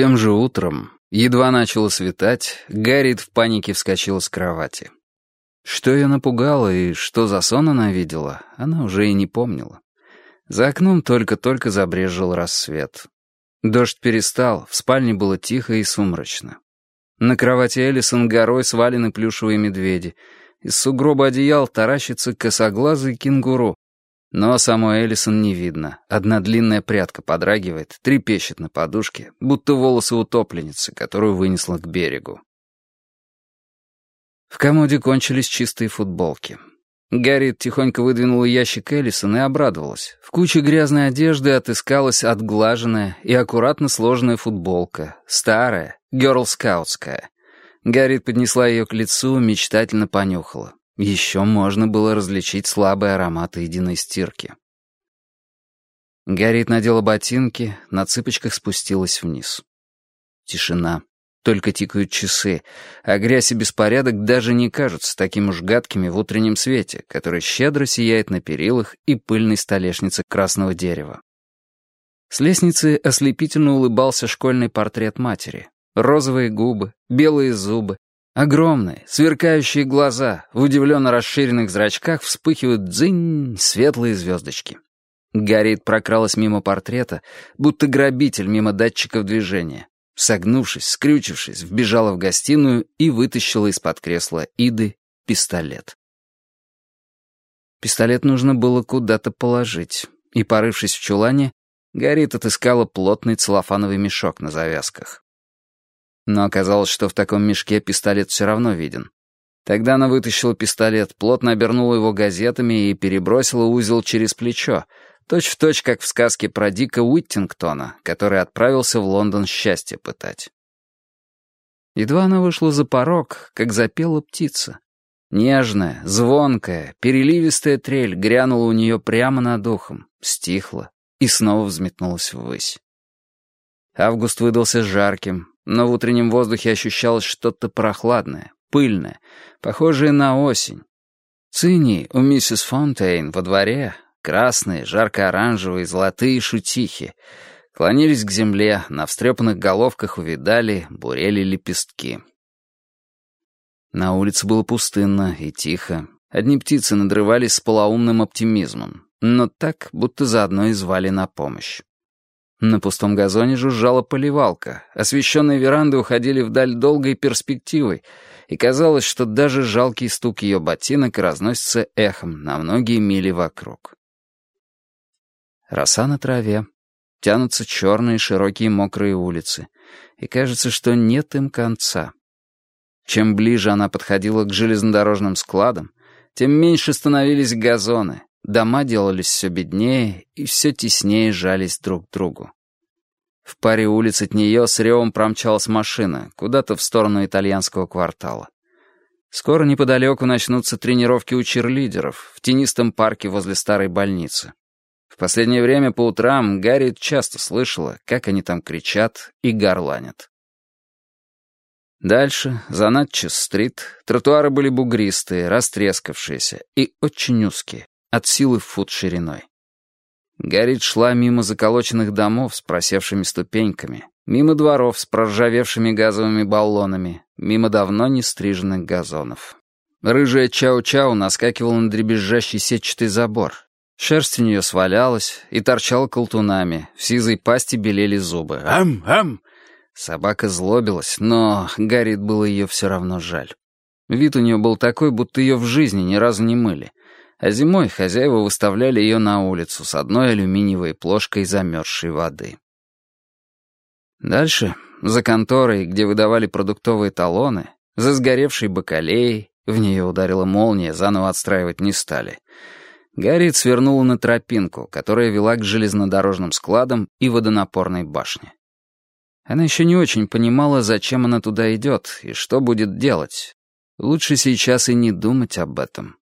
Тем же утром, едва начало светать, Гарриет в панике вскочила с кровати. Что ее напугало и что за сон она видела, она уже и не помнила. За окном только-только забрежил рассвет. Дождь перестал, в спальне было тихо и сумрачно. На кровати Элисон горой свалены плюшевые медведи. Из сугроба одеял таращится косоглазый кенгуру, но самой Эллисон не видно. Одна длинная прядка подрагивает, трепещет на подушке, будто волосы утопленницы, которую вынесла к берегу. В комоде кончились чистые футболки. Гарри тихонько выдвинула ящик Эллисон и обрадовалась. В куче грязной одежды отыскалась отглаженная и аккуратно сложенная футболка, старая, герлскаутская. Поднесла ее к лицу, мечтательно понюхала. Еще можно было различить слабый аромат единой стирки. Гарриет надела ботинки, на цыпочках спустилась вниз. Тишина. Только тикают часы, а грязь и беспорядок даже не кажутся таким уж гадкими в утреннем свете, который щедро сияет на перилах и пыльной столешнице красного дерева. С лестницы ослепительно улыбался школьный портрет матери. Розовые губы, белые зубы, Огромные, сверкающие глаза, в удивленно расширенных зрачках вспыхивают дзынь светлые звездочки. Гарриет прокралась мимо портрета, будто грабитель мимо датчиков движения. Согнувшись, скрючившись, вбежала в гостиную и вытащила из-под кресла Иды пистолет. Пистолет нужно было куда-то положить, и, порывшись в чулане, Гарриет отыскала плотный целлофановый мешок на завязках. Но оказалось, что в таком мешке пистолет все равно виден. Тогда она вытащила пистолет, плотно обернула его газетами и перебросила узел через плечо, точь-в-точь, точь, как в сказке про Дика Уиттингтона, который отправился в Лондон счастье пытать. Едва она вышла за порог, как запела птица. Нежная, звонкая, переливистая трель грянула у нее прямо над ухом, стихла и снова взметнулась ввысь. Август выдался жарким, но в утреннем воздухе ощущалось что-то прохладное, пыльное, похожее на осень. Цини у миссис Фонтейн во дворе, красные, жарко-оранжевые, золотые шутихи, клонились к земле, на встрепанных головках увидали, бурели лепестки. На улице было пустынно и тихо. Одни птицы надрывались с полоумным оптимизмом, но так, будто заодно и звали на помощь. На пустом газоне жужжала поливалка, освещенные веранды уходили вдаль долгой перспективой, и казалось, что даже жалкий стук ее ботинок разносится эхом на многие мили вокруг. Роса на траве, тянутся черные широкие мокрые улицы, и кажется, что нет им конца. Чем ближе она подходила к железнодорожным складам, тем меньше становились газоны, Дома делались все беднее и все теснее жались друг к другу. В паре улиц от нее с ревом промчалась машина, куда-то в сторону итальянского квартала. Скоро неподалеку начнутся тренировки у черлидеров в тенистом парке возле старой больницы. В последнее время по утрам Гарри часто слышала, как они там кричат и горланят. Дальше, за Натчес-стрит, тротуары были бугристые, растрескавшиеся и очень узкие от силы в фут шириной. Гаррит шла мимо заколоченных домов с просевшими ступеньками, мимо дворов с проржавевшими газовыми баллонами, мимо давно не стриженных газонов. Рыжая чау-чау наскакивала на дребезжащий сетчатый забор. Шерсть у нее свалялась и торчала колтунами, в сизой пасти белели зубы. «Ам! Ам!» Собака злобилась, но Гаррит было ее все равно жаль. Вид у нее был такой, будто ее в жизни ни разу не мыли а зимой хозяева выставляли ее на улицу с одной алюминиевой плошкой замерзшей воды. Дальше, за конторой, где выдавали продуктовые талоны, за сгоревшей бакалеей, в нее ударила молния, заново отстраивать не стали. Гарриет свернула на тропинку, которая вела к железнодорожным складам и водонапорной башне. Она еще не очень понимала, зачем она туда идет и что будет делать. Лучше сейчас и не думать об этом.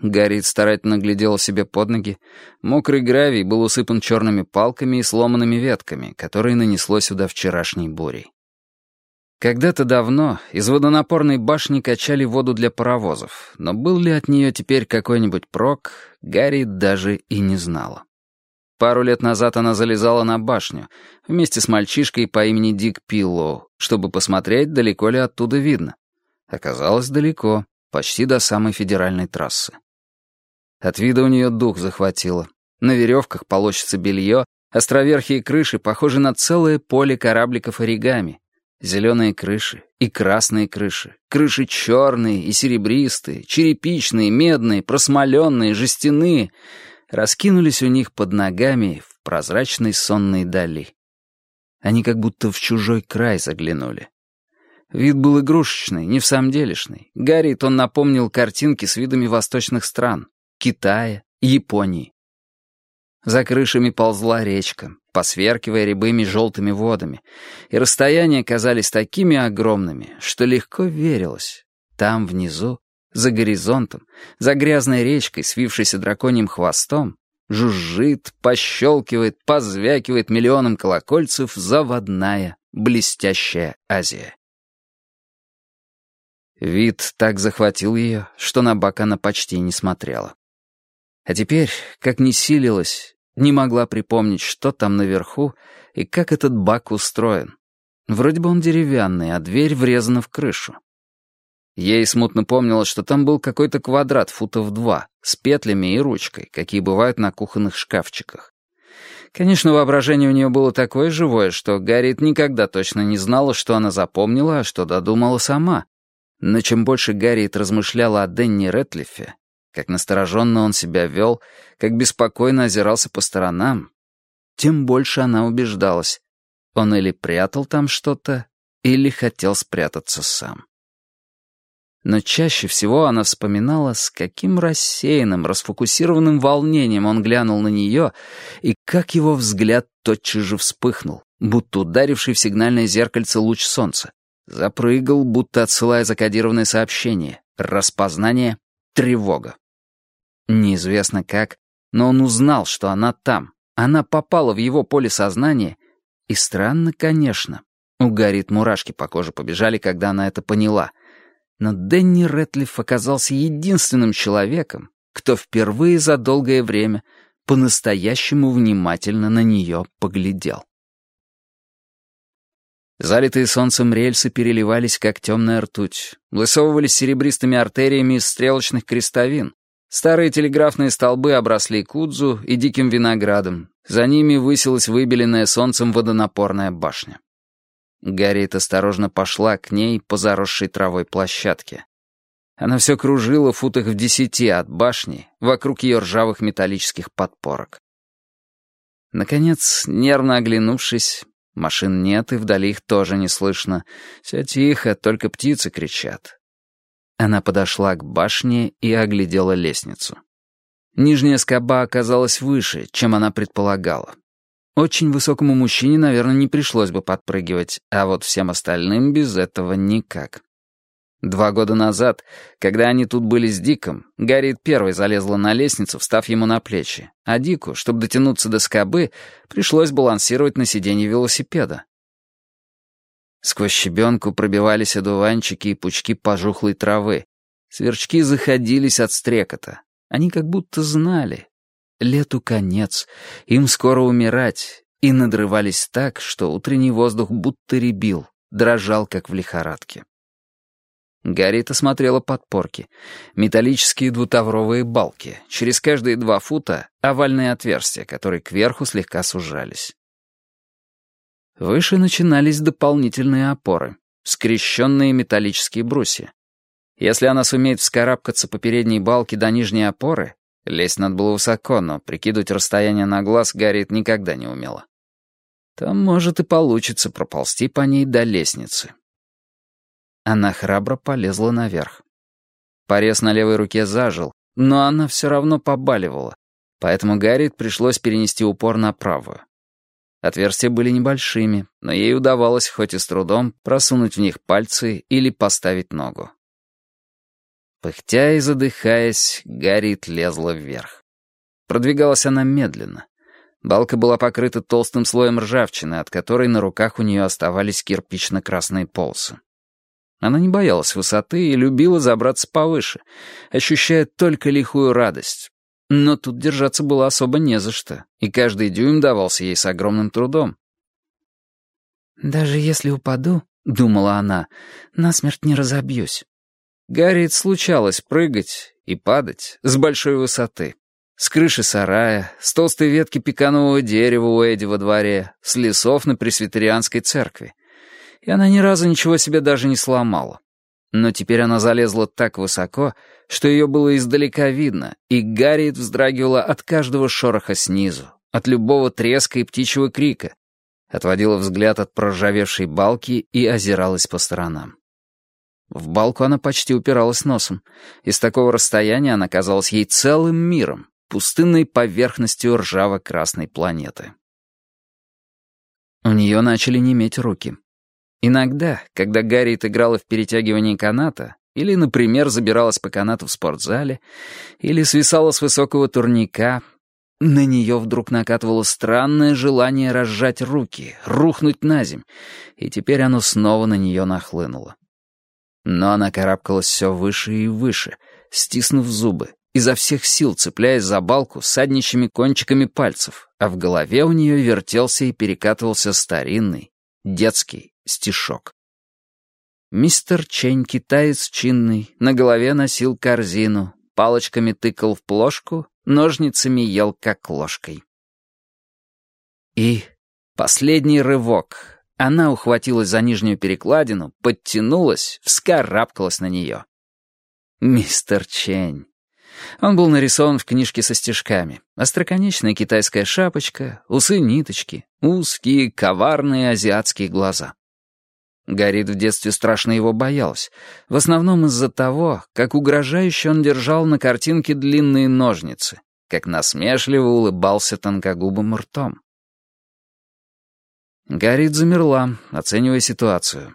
Гарри старательно глядел себе под ноги. Мокрый гравий был усыпан черными палками и сломанными ветками, которые нанесло сюда вчерашней бурей. Когда-то давно из водонапорной башни качали воду для паровозов, но был ли от нее теперь какой-нибудь прок, Гарри даже и не знала. Пару лет назад она залезала на башню вместе с мальчишкой по имени Дик Пиллоу, чтобы посмотреть, далеко ли оттуда видно. Оказалось, далеко, почти до самой федеральной трассы. От вида у нее дух захватило. На веревках полощется белье, островерхие крыши похожи на целое поле корабликов оригами. Зеленые крыши и красные крыши, крыши черные и серебристые, черепичные, медные, просмоленные, жестяные — раскинулись у них под ногами в прозрачной сонной дали. Они как будто в чужой край заглянули. Вид был игрушечный, не в самом делешный. Гарриет он напомнил картинки с видами восточных стран — Китая, Японии. За крышами ползла речка, посверкивая рябыми желтыми водами, и расстояния казались такими огромными, что легко верилось. Там, внизу, за горизонтом, за грязной речкой, свившейся драконьим хвостом, жужжит, пощелкивает, позвякивает миллионом колокольцев заводная, блестящая Азия. Вид так захватил ее, что на бак она почти не смотрела. А теперь, как не силилась, не могла припомнить, что там наверху и как этот бак устроен. Вроде бы он деревянный, а дверь врезана в крышу. Ей смутно помнилось, что там был какой-то квадрат футов два, с петлями и ручкой, какие бывают на кухонных шкафчиках. Конечно, воображение у нее было такое живое, что Гарриет никогда точно не знала, что она запомнила, а что додумала сама. Но чем больше Гарриет размышляла о Денни Рэтлифе, как настороженно он себя вел, как беспокойно озирался по сторонам, тем больше она убеждалась. Он или прятал там что-то, или хотел спрятаться сам. Но чаще всего она вспоминала, с каким рассеянным, расфокусированным волнением он глянул на нее, и как его взгляд тотчас же вспыхнул, будто ударивший в сигнальное зеркальце луч солнца. Запрыгал, будто отсылая закодированное сообщение. Распознание, тревога. Неизвестно как, но он узнал, что она там. Она попала в его поле сознания. И странно, конечно. У Гарриет мурашки по коже побежали, когда она это поняла. Но Дэнни Рэтлиф оказался единственным человеком, кто впервые за долгое время по-настоящему внимательно на нее поглядел. Залитые солнцем рельсы переливались, как темная ртуть, высовывались серебристыми артериями из стрелочных крестовин. Старые телеграфные столбы обросли кудзу и диким виноградом. За ними высилась выбеленная солнцем водонапорная башня. Гарриет осторожно пошла к ней по заросшей травой площадке. Она все кружила в футах в десяти от башни, вокруг ее ржавых металлических подпорок. Наконец, нервно оглянувшись, машин нет и вдали их тоже не слышно. Все тихо, только птицы кричат. Она подошла к башне и оглядела лестницу. Нижняя скоба оказалась выше, чем она предполагала. Очень высокому мужчине, наверное, не пришлось бы подпрыгивать, а вот всем остальным без этого никак. Два года назад, когда они тут были с Диком, Гарриет первой залезла на лестницу, встав ему на плечи, а Дику, чтобы дотянуться до скобы, пришлось балансировать на сиденье велосипеда. Сквозь щебенку пробивались одуванчики и пучки пожухлой травы. Сверчки заходились от стрекота. Они как будто знали, Лету конец, им скоро умирать, и надрывались так, что утренний воздух будто ребил, дрожал, как в лихорадке. Гарриет осмотрела подпорки. Металлические двутавровые балки. Через каждые два фута овальные отверстия, которые кверху слегка сужались. Выше начинались дополнительные опоры. Скрещенные металлические брусья. Если она сумеет вскарабкаться по передней балке до нижней опоры, Лезть надо было высоко, но прикидывать расстояние на глаз Гарриет никогда не умела. Там, может, и получится проползти по ней до лестницы. Она храбро полезла наверх. Порез на левой руке зажил, но она все равно побаливала, поэтому Гарриет пришлось перенести упор на правую. Отверстия были небольшими, но ей удавалось, хоть и с трудом, просунуть в них пальцы или поставить ногу. Пыхтя и задыхаясь, Гарриет лезла вверх. Продвигалась она медленно. Балка была покрыта толстым слоем ржавчины, от которой на руках у нее оставались кирпично-красные полосы. Она не боялась высоты и любила забраться повыше, ощущая только лихую радость. Но тут держаться было особо не за что, и каждый дюйм давался ей с огромным трудом. «Даже если упаду, — думала она, — насмерть не разобьюсь». Гарриет случалось прыгать и падать с большой высоты. С крыши сарая, с толстой ветки пеканового дерева у Эдди во дворе, с лесов на пресвитерианской церкви. И она ни разу ничего себе даже не сломала. Но теперь она залезла так высоко, что ее было издалека видно, и Гарриет вздрагивала от каждого шороха снизу, от любого треска и птичьего крика, отводила взгляд от проржавевшей балки и озиралась по сторонам. В балку она почти упиралась носом, и с такого расстояния она казалась ей целым миром, пустынной поверхностью ржаво-красной планеты. У нее начали неметь руки. Иногда, когда Гарриет играла в перетягивании каната, или, например, забиралась по канату в спортзале, или свисала с высокого турника, на нее вдруг накатывало странное желание разжать руки, рухнуть на земь, и теперь оно снова на нее нахлынуло. Но она карабкалась все выше и выше, стиснув зубы, изо всех сил цепляясь за балку саднищими кончиками пальцев, а в голове у нее вертелся и перекатывался старинный, детский стишок. Мистер Чень, китаец чинный, на голове носил корзину, палочками тыкал в плошку, ножницами ел как ложкой. И последний рывок. Она ухватилась за нижнюю перекладину, подтянулась, вскарабкалась на нее. Мистер Чень. Он был нарисован в книжке со стежками. Остроконечная китайская шапочка, усы-ниточки, узкие, коварные азиатские глаза. Гарит в детстве страшно его боялась, в основном из-за того, как угрожающе он держал на картинке длинные ножницы, как насмешливо улыбался тонкогубым ртом. Гарит замерла, оценивая ситуацию.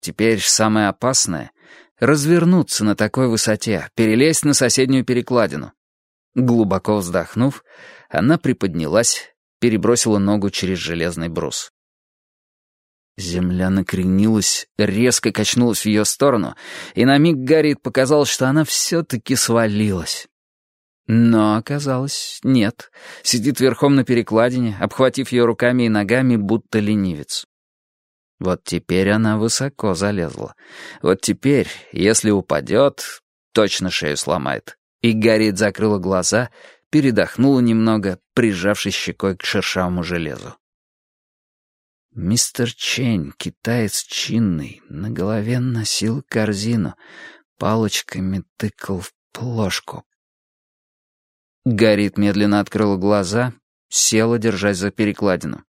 Теперь самое опасное — развернуться на такой высоте, перелезть на соседнюю перекладину. Глубоко вздохнув, она приподнялась, перебросила ногу через железный брус. Земля накренилась, резко качнулась в ее сторону, и на миг Гарриет показалось, что она все-таки свалилась. Но оказалось, нет. Сидит верхом на перекладине, обхватив ее руками и ногами, будто ленивец. Вот теперь она высоко залезла. Вот теперь, если упадет, точно шею сломает. И Гарриет закрыла глаза, передохнула немного, прижавшись щекой к шершавому железу. Мистер Чень, китаец чинный, на голове носил корзину, палочками тыкал в плошку. Гарит медленно открыла глаза, села, держась за перекладину.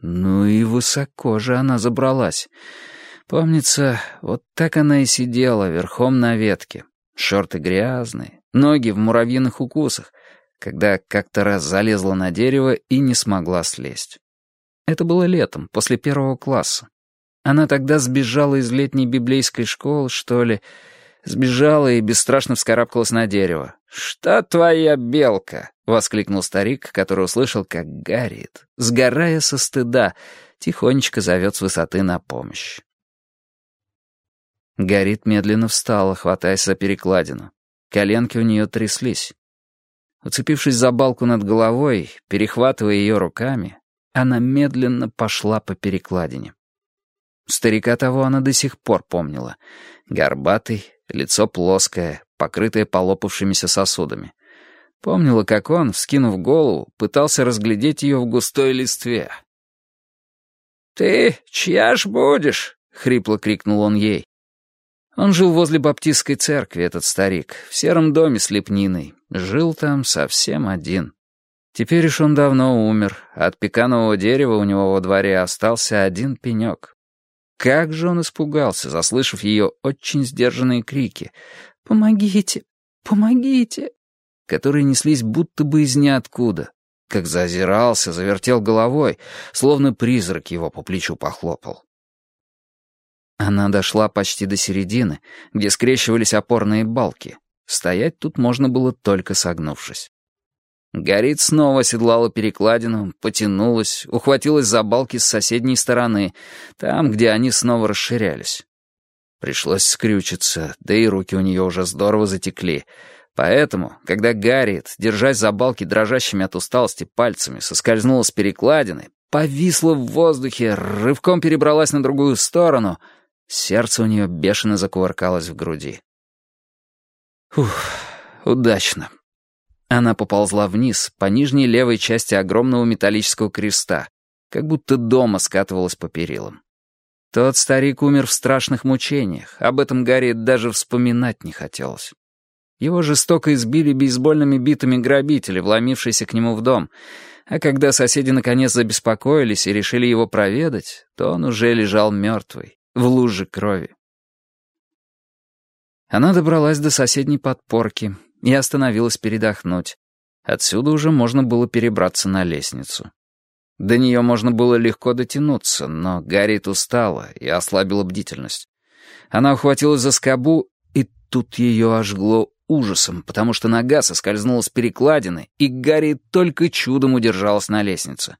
Ну и высоко же она забралась. Помнится, вот так она и сидела верхом на ветке. Шорты грязные, ноги в муравьиных укусах, когда как-то раз залезла на дерево и не смогла слезть. Это было летом, после первого класса. Она тогда сбежала из летней библейской школы, что ли. Сбежала и бесстрашно вскарабкалась на дерево. «Что твоя белка?» — воскликнул старик, который услышал, как горит, сгорая со стыда, тихонечко зовет с высоты на помощь. Горит медленно встала, хватаясь за перекладину. Коленки у нее тряслись. Уцепившись за балку над головой, перехватывая ее руками, она медленно пошла по перекладине. Старика того она до сих пор помнила. Горбатый, лицо плоское, покрытое полопавшимися сосудами. Помнила, как он, вскинув голову, пытался разглядеть ее в густой листве. «Ты чья ж будешь?» — хрипло крикнул он ей. Он жил возле баптистской церкви, этот старик, в сером доме с лепниной. Жил там совсем один. Теперь уж он давно умер, от пеканового дерева у него во дворе остался один пенек. Как же он испугался, заслышав ее очень сдержанные крики «Помогите! Помогите!», которые неслись будто бы из ниоткуда. Как зазирался, завертел головой, словно призрак его по плечу похлопал. Она дошла почти до середины, где скрещивались опорные балки. Стоять тут можно было только согнувшись. Горит снова седлала перекладину, потянулась, ухватилась за балки с соседней стороны, там, где они снова расширялись. Пришлось скрючиться, да и руки у нее уже здорово затекли. Поэтому, когда Гарриет, держась за балки дрожащими от усталости пальцами, соскользнула с перекладины, повисла в воздухе, рывком перебралась на другую сторону, сердце у нее бешено закувыркалось в груди. Ух, удачно. Она поползла вниз, по нижней левой части огромного металлического креста, как будто дома скатывалась по перилам. Тот старик умер в страшных мучениях, об этом Гарри даже вспоминать не хотелось. Его жестоко избили бейсбольными битами грабители, вломившиеся к нему в дом, а когда соседи наконец забеспокоились и решили его проведать, то он уже лежал мертвый, в луже крови. Она добралась до соседней подпорки и остановилась передохнуть. Отсюда уже можно было перебраться на лестницу. До нее можно было легко дотянуться, но Гарриет устала и ослабила бдительность. Она ухватилась за скобу, и тут ее ожгло ужасом, потому что нога соскользнула с перекладины, и Гарри только чудом удержалась на лестнице.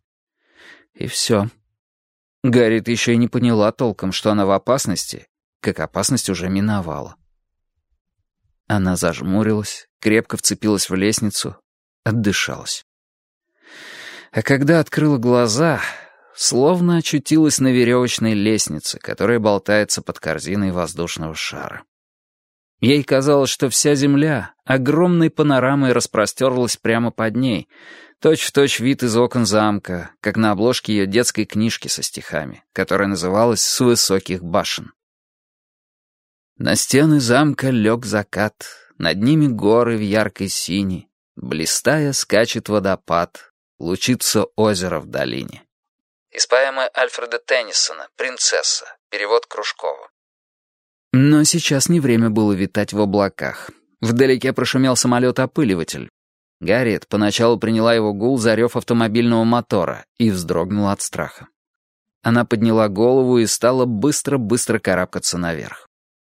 И все. Гарриет еще и не поняла толком, что она в опасности, как опасность уже миновала. Она зажмурилась, крепко вцепилась в лестницу, отдышалась. А когда открыла глаза, словно очутилась на веревочной лестнице, которая болтается под корзиной воздушного шара. Ей казалось, что вся земля огромной панорамой распростерлась прямо под ней, точь-в-точь точь вид из окон замка, как на обложке ее детской книжки со стихами, которая называлась «С высоких башен». На стены замка лег закат, над ними горы в яркой сине, блистая скачет водопад, Лучится озеро в долине. Из поэмы Альфреда Теннисона «Принцесса», перевод Кружкова. Но сейчас не время было витать в облаках. Вдалеке прошумел самолет-опыливатель. Гарриет поначалу приняла его гул за рев автомобильного мотора и вздрогнула от страха. Она подняла голову и стала быстро-быстро карабкаться наверх.